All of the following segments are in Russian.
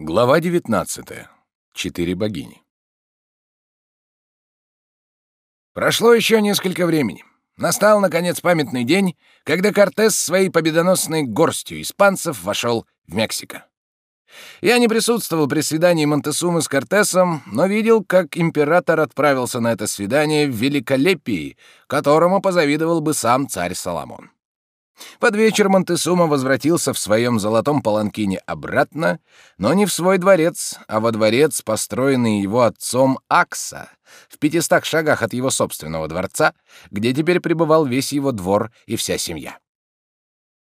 Глава 19. Четыре богини. Прошло еще несколько времени. Настал, наконец, памятный день, когда Кортес своей победоносной горстью испанцев вошел в Мексико. Я не присутствовал при свидании Монтесумы с Кортесом, но видел, как император отправился на это свидание в великолепии, которому позавидовал бы сам царь Соломон. Под вечер Монтесума возвратился в своем золотом паланкине обратно, но не в свой дворец, а во дворец, построенный его отцом Акса, в пятистах шагах от его собственного дворца, где теперь пребывал весь его двор и вся семья.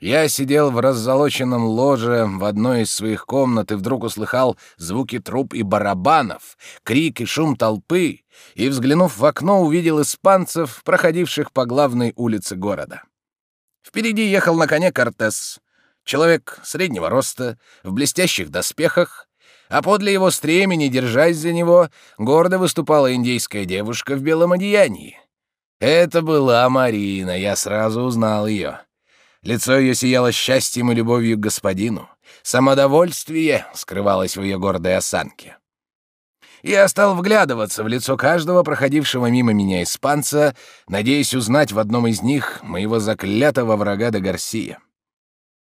Я сидел в раззолоченном ложе в одной из своих комнат и вдруг услыхал звуки труб и барабанов, крик и шум толпы, и, взглянув в окно, увидел испанцев, проходивших по главной улице города. Впереди ехал на коне Кортес, человек среднего роста, в блестящих доспехах, а подле его стремени, держась за него, гордо выступала индейская девушка в белом одеянии. Это была Марина, я сразу узнал ее. Лицо ее сияло счастьем и любовью к господину. Самодовольствие скрывалось в ее гордой осанке. Я стал вглядываться в лицо каждого проходившего мимо меня испанца, надеясь узнать в одном из них моего заклятого врага де Гарсия.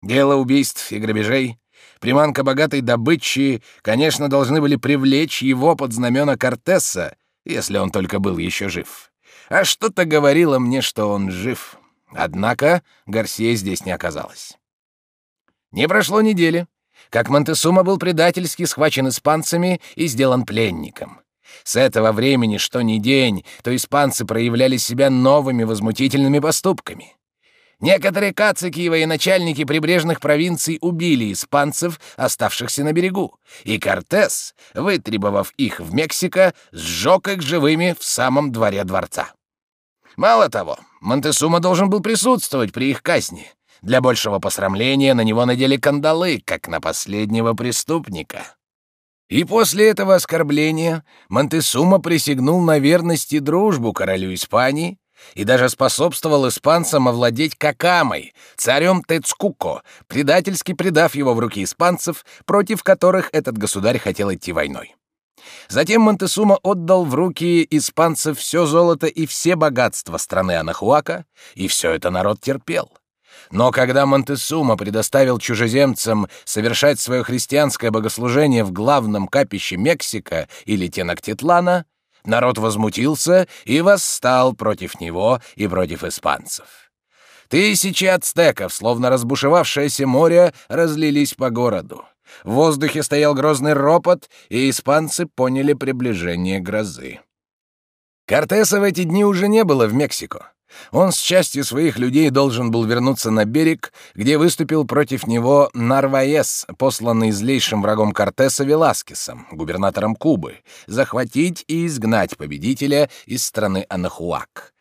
Дело убийств и грабежей, приманка богатой добычи, конечно, должны были привлечь его под знамена Кортеса, если он только был еще жив. А что-то говорило мне, что он жив. Однако Гарсия здесь не оказалось. Не прошло недели, как Монтесума был предательски схвачен испанцами и сделан пленником. С этого времени, что ни день, то испанцы проявляли себя новыми возмутительными поступками. Некоторые кацики и военачальники прибрежных провинций убили испанцев, оставшихся на берегу, и Кортес, вытребовав их в Мексико, сжег их живыми в самом дворе дворца. Мало того, Монтесума должен был присутствовать при их казни, для большего посрамления на него надели кандалы, как на последнего преступника. И после этого оскорбления Монтесума присягнул на верность и дружбу королю Испании и даже способствовал испанцам овладеть Какамой, царем Тецкуко, предательски предав его в руки испанцев, против которых этот государь хотел идти войной. Затем Монтесума отдал в руки испанцев все золото и все богатства страны Анахуака, и все это народ терпел. Но когда Монтесума предоставил чужеземцам совершать свое христианское богослужение в главном капище Мексика или Тенактитлана, народ возмутился и восстал против него и против испанцев. Тысячи ацтеков, словно разбушевавшееся море, разлились по городу. В воздухе стоял грозный ропот, и испанцы поняли приближение грозы. Кортеса в эти дни уже не было в Мексико. Он с частью своих людей должен был вернуться на берег, где выступил против него Нарваес, посланный злейшим врагом Кортеса Веласкесом, губернатором Кубы, захватить и изгнать победителя из страны Анахуак.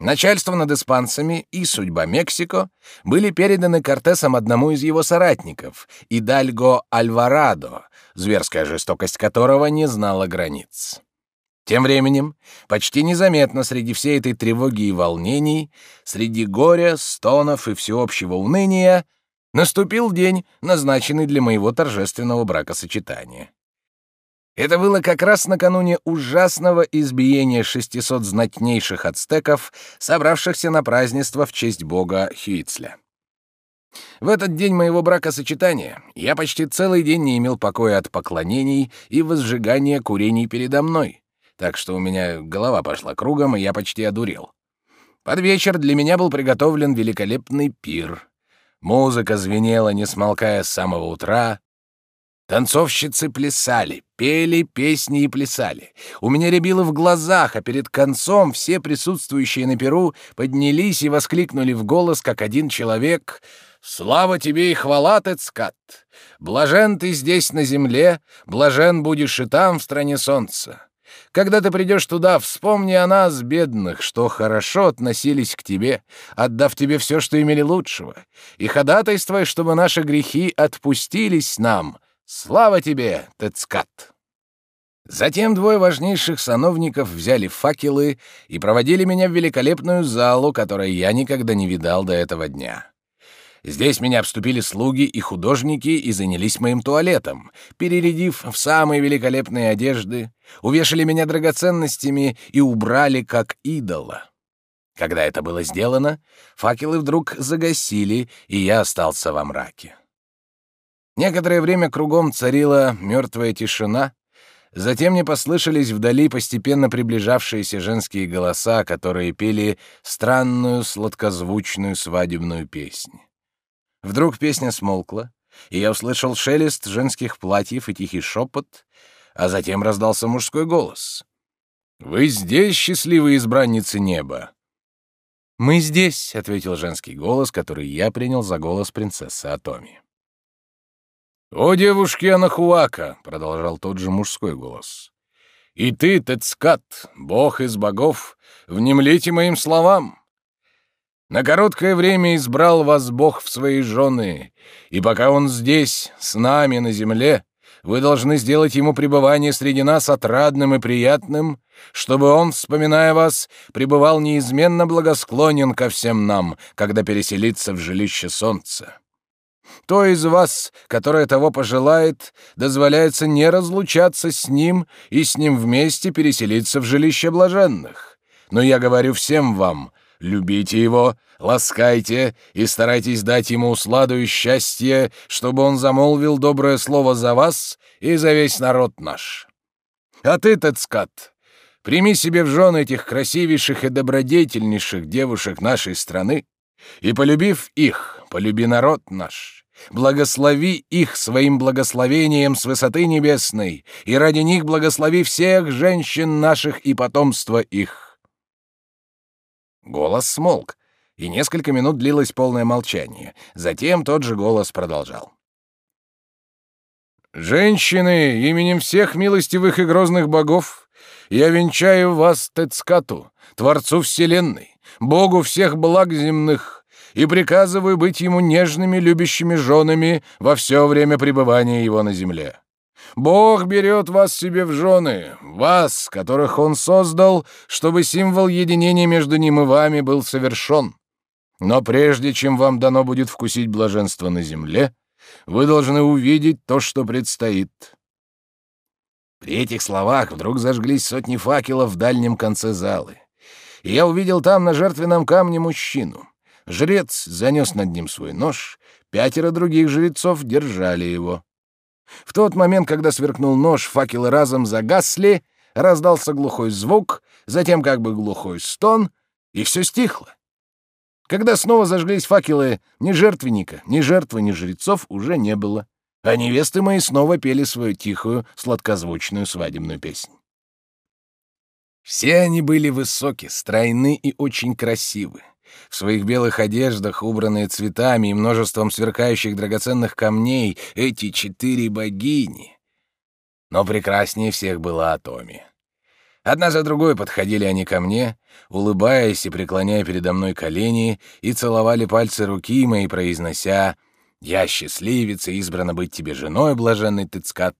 Начальство над испанцами и судьба Мексико были переданы Кортесом одному из его соратников, Идальго Альварадо, зверская жестокость которого не знала границ. Тем временем, почти незаметно среди всей этой тревоги и волнений, среди горя, стонов и всеобщего уныния, наступил день, назначенный для моего торжественного бракосочетания. Это было как раз накануне ужасного избиения 600 знатнейших ацтеков, собравшихся на празднество в честь бога Хюицля. В этот день моего бракосочетания я почти целый день не имел покоя от поклонений и возжигания курений передо мной, так что у меня голова пошла кругом, и я почти одурел. Под вечер для меня был приготовлен великолепный пир. Музыка звенела, не смолкая с самого утра. Танцовщицы плясали, пели песни и плясали. У меня рябило в глазах, а перед концом все присутствующие на пиру поднялись и воскликнули в голос, как один человек «Слава тебе и хвала, Тецкат! Блажен ты здесь на земле, блажен будешь и там, в стране солнца!» Когда ты придешь туда, вспомни о нас, бедных, что хорошо относились к тебе, отдав тебе все, что имели лучшего, и ходатайствуй, чтобы наши грехи отпустились нам. Слава тебе, Тецкат!» Затем двое важнейших сановников взяли факелы и проводили меня в великолепную залу, которую я никогда не видал до этого дня. Здесь меня обступили слуги и художники и занялись моим туалетом, перерядив в самые великолепные одежды, увешали меня драгоценностями и убрали как идола. Когда это было сделано, факелы вдруг загасили, и я остался во мраке. Некоторое время кругом царила мертвая тишина, затем мне послышались вдали постепенно приближавшиеся женские голоса, которые пели странную сладкозвучную свадебную песнь. Вдруг песня смолкла, и я услышал шелест женских платьев и тихий шепот, а затем раздался мужской голос. «Вы здесь, счастливые избранницы неба!» «Мы здесь», — ответил женский голос, который я принял за голос принцессы Атоми. «О, девушки Анахуака!» — продолжал тот же мужской голос. «И ты, Тецкат, бог из богов, внемлите моим словам. На короткое время избрал вас Бог в свои жены, и пока он здесь, с нами на земле, вы должны сделать ему пребывание среди нас отрадным и приятным, чтобы он, вспоминая вас, пребывал неизменно благосклонен ко всем нам, когда переселится в жилище солнца. То из вас, которое того пожелает, дозволяется не разлучаться с ним и с ним вместе переселиться в жилище блаженных. Но я говорю всем вам, любите его, ласкайте и старайтесь дать ему усладу и счастье, чтобы он замолвил доброе слово за вас и за весь народ наш. А ты, Тецкат, прими себе в жены этих красивейших и добродетельнейших девушек нашей страны, и, полюбив их, полюби народ наш. Благослови их своим благословением с высоты небесной, и ради них благослови всех женщин наших и потомства их. Голос смолк, и несколько минут длилось полное молчание. Затем тот же голос продолжал. «Женщины, именем всех милостивых и грозных богов, я венчаю вас Тецкату, Творцу Вселенной, Богу всех благ земных, и приказываю быть ему нежными, любящими женами во все время пребывания его на земле. Бог берет вас себе в жены, вас, которых он создал, чтобы символ единения между ним и вами был совершен. Но прежде чем вам дано будет вкусить блаженство на земле, вы должны увидеть то, что предстоит. При этих словах вдруг зажглись сотни факелов в дальнем конце залы. И я увидел там на жертвенном камне мужчину. Жрец занес над ним свой нож, пятеро других жрецов держали его. В тот момент, когда сверкнул нож, факелы разом загасли, раздался глухой звук, затем как бы глухой стон, и все стихло. Когда снова зажглись факелы, ни жертвенника, ни жертвы, ни жрецов уже не было, а невесты мои снова пели свою тихую, сладкозвучную свадебную песнь. Все они были высоки, стройны и очень красивы. В своих белых одеждах, убранные цветами и множеством сверкающих драгоценных камней, эти четыре богини. Но прекраснее всех была Атоми. Одна за другой подходили они ко мне, улыбаясь и преклоняя передо мной колени, и целовали пальцы руки мои, произнося «Я счастливица, избрана быть тебе женой, блаженный Тыцкат.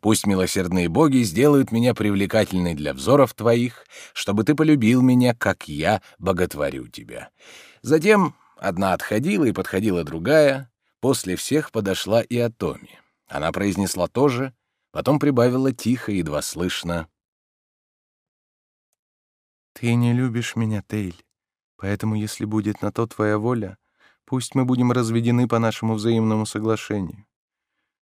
Пусть милосердные боги сделают меня привлекательной для взоров твоих, чтобы ты полюбил меня, как я боготворю тебя». Затем одна отходила и подходила другая, после всех подошла и Атоми. Она произнесла то же, потом прибавила тихо, едва слышно — ты не любишь меня, Тейль, поэтому, если будет на то твоя воля, пусть мы будем разведены по нашему взаимному соглашению.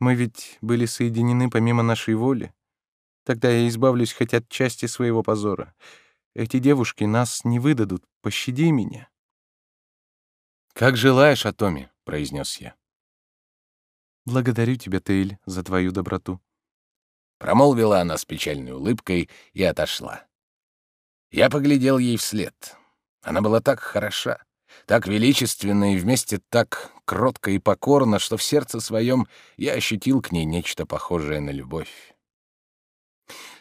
Мы ведь были соединены помимо нашей воли. Тогда я избавлюсь хоть от части своего позора. Эти девушки нас не выдадут. Пощади меня. «Как желаешь, Атоми», — произнес я. «Благодарю тебя, Тейль, за твою доброту». Промолвила она с печальной улыбкой и отошла. Я поглядел ей вслед. Она была так хороша, так величественна и вместе так кротко и покорна, что в сердце своем я ощутил к ней нечто похожее на любовь.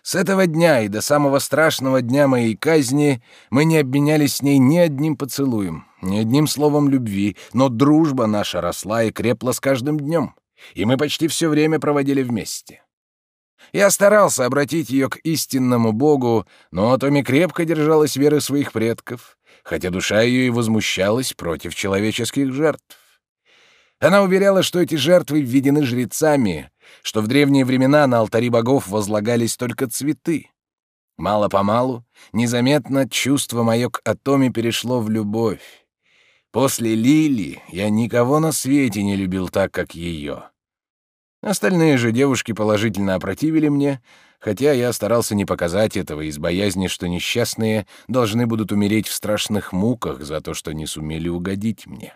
С этого дня и до самого страшного дня моей казни мы не обменялись с ней ни одним поцелуем, ни одним словом любви, но дружба наша росла и крепла с каждым днем, и мы почти все время проводили вместе. Я старался обратить ее к истинному Богу, но Томи крепко держалась веры своих предков, хотя душа ее и возмущалась против человеческих жертв. Она уверяла, что эти жертвы введены жрецами, что в древние времена на алтари богов возлагались только цветы. Мало-помалу, незаметно чувство мое к Атоме перешло в любовь. После Лили я никого на свете не любил так, как ее. Остальные же девушки положительно опротивили мне, хотя я старался не показать этого из боязни, что несчастные должны будут умереть в страшных муках за то, что не сумели угодить мне.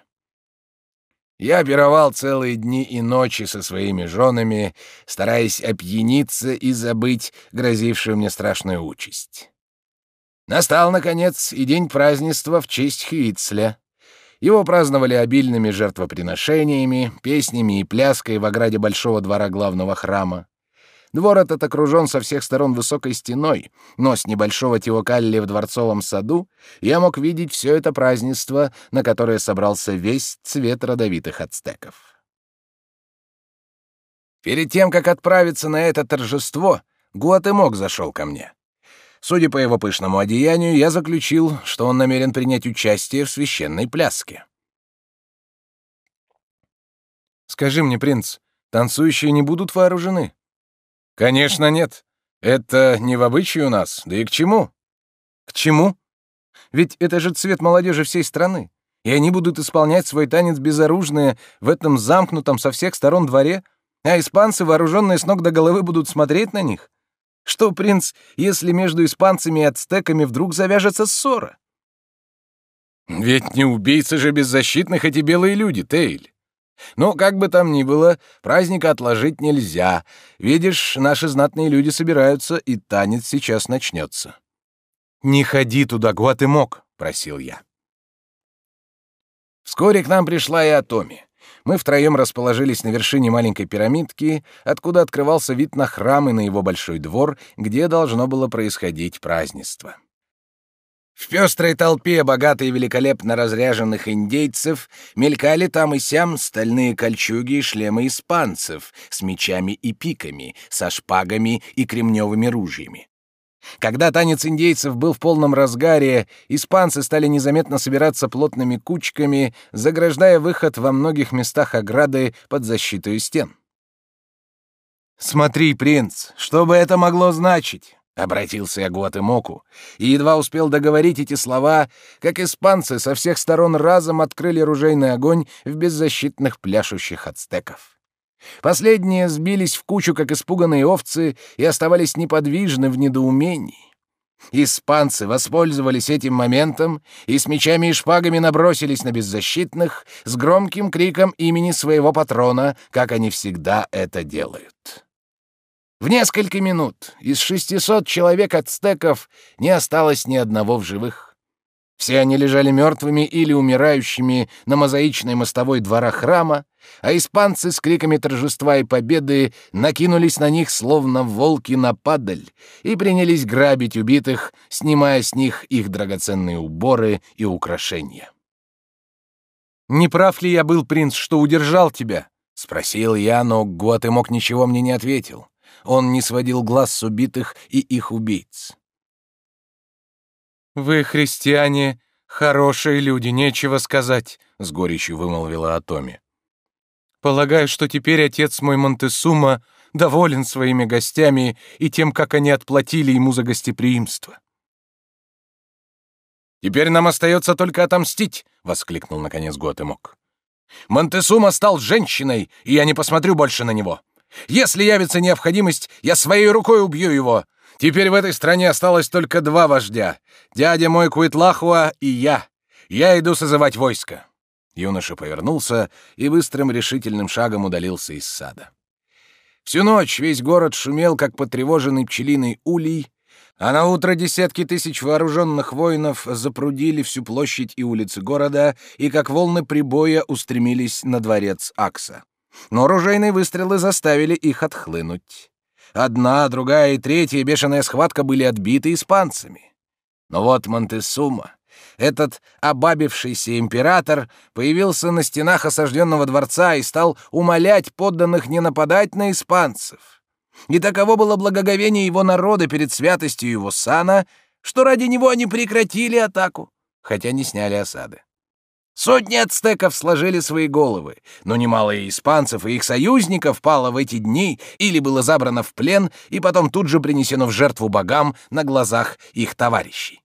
Я пировал целые дни и ночи со своими женами, стараясь опьяниться и забыть грозившую мне страшную участь. Настал, наконец, и день празднества в честь Хвицля. Его праздновали обильными жертвоприношениями, песнями и пляской в ограде большого двора главного храма. Двор этот окружен со всех сторон высокой стеной, но с небольшого Теокалли в дворцовом саду я мог видеть все это празднество, на которое собрался весь цвет родовитых ацтеков. Перед тем, как отправиться на это торжество, Гуатемок зашел ко мне. Судя по его пышному одеянию, я заключил, что он намерен принять участие в священной пляске. «Скажи мне, принц, танцующие не будут вооружены?» Конечно, нет. Это не в обычае у нас. Да и к чему? К чему? Ведь это же цвет молодежи всей страны. И они будут исполнять свой танец безоружные в этом замкнутом со всех сторон дворе, а испанцы, вооруженные с ног до головы, будут смотреть на них. Что, принц, если между испанцами и ацтеками вдруг завяжется ссора? Ведь не убийцы же беззащитных эти белые люди, Тейль. Но как бы там ни было, праздника отложить нельзя. Видишь, наши знатные люди собираются, и танец сейчас начнется. «Не ходи туда, Гуатемок», — просил я. Вскоре к нам пришла и Атоми. Мы втроем расположились на вершине маленькой пирамидки, откуда открывался вид на храм и на его большой двор, где должно было происходить празднество. В пестрой толпе богато и великолепно разряженных индейцев мелькали там и сям стальные кольчуги и шлемы испанцев с мечами и пиками, со шпагами и кремневыми ружьями. Когда танец индейцев был в полном разгаре, испанцы стали незаметно собираться плотными кучками, заграждая выход во многих местах ограды под защитой стен. «Смотри, принц, что бы это могло значить? Обратился я к Гуатемоку и едва успел договорить эти слова, как испанцы со всех сторон разом открыли ружейный огонь в беззащитных пляшущих ацтеков. Последние сбились в кучу, как испуганные овцы, и оставались неподвижны в недоумении. Испанцы воспользовались этим моментом и с мечами и шпагами набросились на беззащитных с громким криком имени своего патрона, как они всегда это делают. В несколько минут из 600 человек ацтеков не осталось ни одного в живых. Все они лежали мертвыми или умирающими на мозаичной мостовой двора храма, а испанцы с криками торжества и победы накинулись на них словно волки на падаль и принялись грабить убитых, снимая с них их драгоценные уборы и украшения. «Не прав ли я был, принц, что удержал тебя?» — спросил я, но Гуатемок ничего мне не ответил. Он не сводил глаз с убитых и их убийц. «Вы, христиане, хорошие люди, нечего сказать», — с горечью вымолвила Атоми. «Полагаю, что теперь отец мой Монтесума доволен своими гостями и тем, как они отплатили ему за гостеприимство». «Теперь нам остается только отомстить», — воскликнул наконец Готемок. «Монтесума стал женщиной, и я не посмотрю больше на него. Если явится необходимость, я своей рукой убью его. Теперь в этой стране осталось только два вождя. Дядя мой Куитлахуа и я. Я иду созывать войско». Юноша повернулся и быстрым решительным шагом удалился из сада. Всю ночь весь город шумел, как потревоженный пчелиный улей, а на утро десятки тысяч вооруженных воинов запрудили всю площадь и улицы города и, как волны прибоя, устремились на дворец Акса но оружейные выстрелы заставили их отхлынуть. Одна, другая и третья бешеная схватка были отбиты испанцами. Но вот Монтесума, этот обабившийся император, появился на стенах осажденного дворца и стал умолять подданных не нападать на испанцев. И таково было благоговение его народа перед святостью его сана, что ради него они прекратили атаку, хотя не сняли осады. Сотни ацтеков сложили свои головы, но немало и испанцев и их союзников пало в эти дни или было забрано в плен и потом тут же принесено в жертву богам на глазах их товарищей.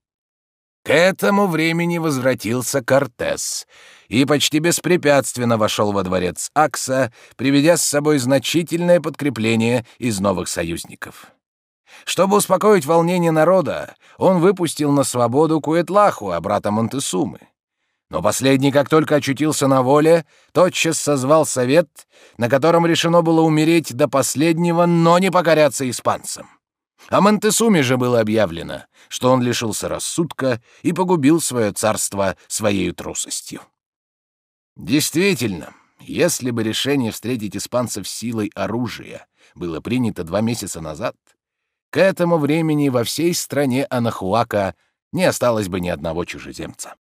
К этому времени возвратился Кортес и почти беспрепятственно вошел во дворец Акса, приведя с собой значительное подкрепление из новых союзников. Чтобы успокоить волнение народа, он выпустил на свободу Куэтлаху, брата Монтесумы. Но последний, как только очутился на воле, тотчас созвал совет, на котором решено было умереть до последнего, но не покоряться испанцам. О Монтесуме же было объявлено, что он лишился рассудка и погубил свое царство своей трусостью. Действительно, если бы решение встретить испанцев силой оружия было принято два месяца назад, к этому времени во всей стране Анахуака не осталось бы ни одного чужеземца.